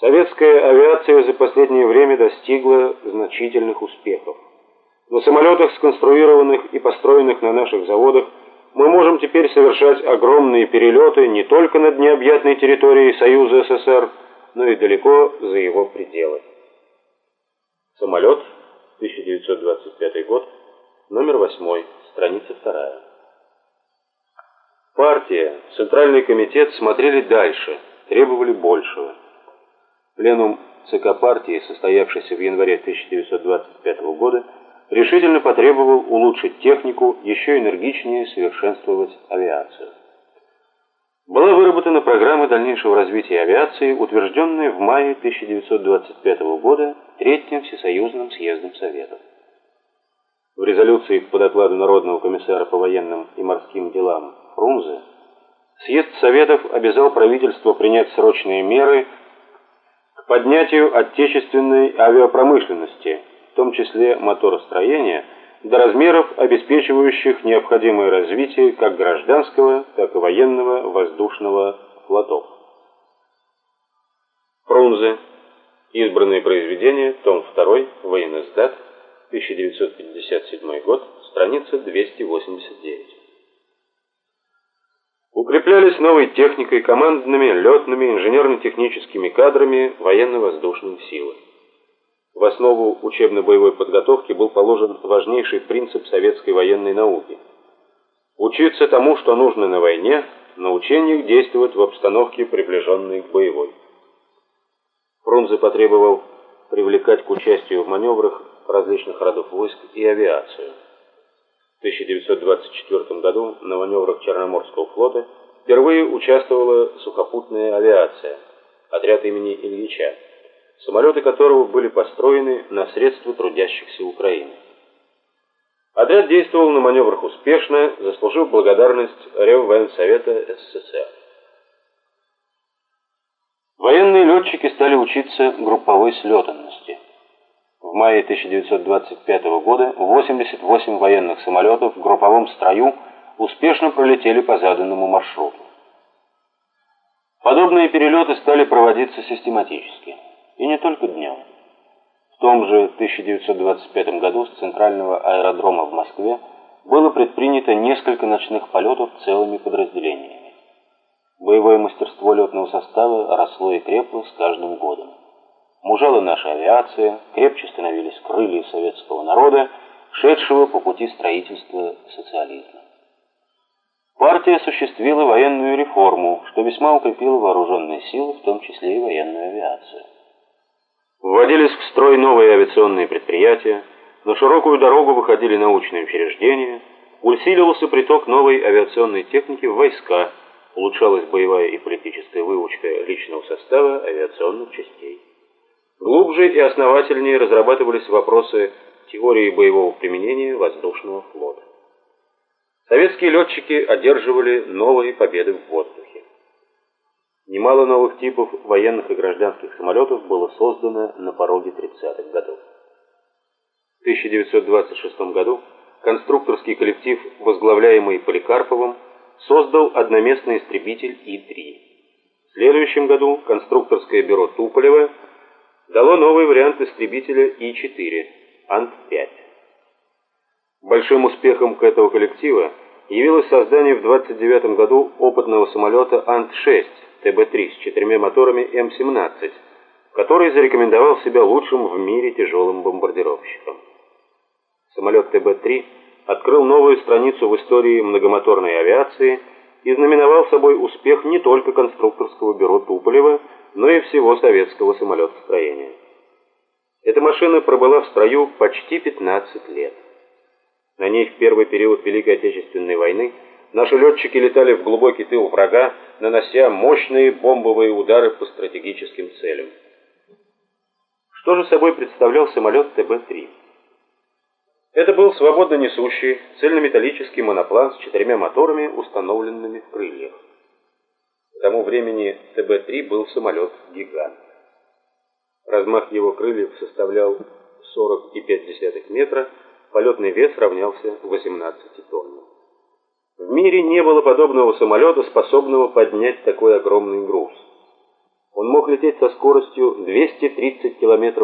Советская авиация за последнее время достигла значительных успехов. На самолетах, сконструированных и построенных на наших заводах, мы можем теперь совершать огромные перелеты не только над необъятной территорией Союза СССР, но и далеко за его пределы. Самолет, 1925 год, номер 8, страница 2. Партия, Центральный комитет смотрели дальше, требовали большего. Пленум ЦК партии, состоявшийся в январе 1925 года, решительно потребовал улучшить технику, еще энергичнее совершенствовать авиацию. Была выработана программа дальнейшего развития авиации, утвержденная в мае 1925 года Третьим Всесоюзным съездом Советов. В резолюции по докладу Народного комиссара по военным и морским делам Фрунзе съезд Советов обязал правительство принять срочные меры поднятию отечественной авиапромышленности, в том числе моторостроения, до размеров, обеспечивающих необходимое развитие как гражданского, так и военного воздушного флотов. Фрунзе. Избранные произведения. Том 2. Военноздат. 1957 год. Страница 289. Укреплялись новой техникой, командными, летными, инженерно-техническими кадрами военно-воздушных сил. В основу учебно-боевой подготовки был положен важнейший принцип советской военной науки. Учиться тому, что нужно на войне, на учениях действовать в обстановке, приближенной к боевой. Фрунзе потребовал привлекать к участию в маневрах различных родов войск и авиацию. В 1924 году на маневрах Черноморского флота впервые участвовала сухопутная авиация, отряд имени Ильича самолеты которого были построены на средства трудящихся Украины. Отряд действовал на маневрах успешно, заслужив благодарность Реввоенсовета СССР. Военные летчики стали учиться групповой слетанности. В мае 1925 года 88 военных самолетов в групповом строю успешно пролетели по заданному маршруту. Подобные перелеты стали проводиться систематически. И не только днем. В том же 1925 году с центрального аэродрома в Москве было предпринято несколько ночных полетов целыми подразделениями. Боевое мастерство летного состава росло и крепло с каждым годом. Мужала наша авиация, крепче становились крылья советского народа, шедшего по пути строительства социализма. Партия осуществила военную реформу, что весьма укрепило вооруженные силы, в том числе и военную авиацию. Вводились в строй новые авиационные предприятия, на широкую дорогу выходили научные учреждения, усиливался приток новой авиационной техники в войска, улучшалась боевая и политическая выучка личного состава авиационных частей. Глубже и основательнее разрабатывались вопросы теории боевого применения воздушного флота. Советские летчики одерживали новые победы в воздухе. Немало новых типов военных и гражданских самолетов было создано на пороге 30-х годов. В 1926 году конструкторский коллектив, возглавляемый Поликарповым, создал одноместный истребитель И-3. В следующем году конструкторское бюро Туполева дало новый вариант истребителя И-4, Ант-5. Большим успехом к этого коллектива явилось создание в 29 году опытного самолета Ант-6, ТБ-3 с четырьмя моторами М-17, который зарекомендовал себя лучшим в мире тяжелым бомбардировщиком. Самолет ТБ-3 открыл новую страницу в истории многомоторной авиации и знаменовал собой успех не только конструкторского бюро Туполева, но и всего советского самолетостроения. Эта машина пробыла в строю почти 15 лет. На ней в первый период Великой Отечественной войны Наши летчики летали в глубокий тыл врага, нанося мощные бомбовые удары по стратегическим целям. Что же собой представлял самолет ТБ-3? Это был свободно несущий, цельнометаллический моноплан с четырьмя моторами, установленными в крыльях. К тому времени ТБ-3 был самолет-гигант. Размах его крыльев составлял 40,5 метра, полетный вес равнялся 18 тоннам. В мире не было подобного самолета, способного поднять такой огромный груз. Он мог лететь со скоростью 230 км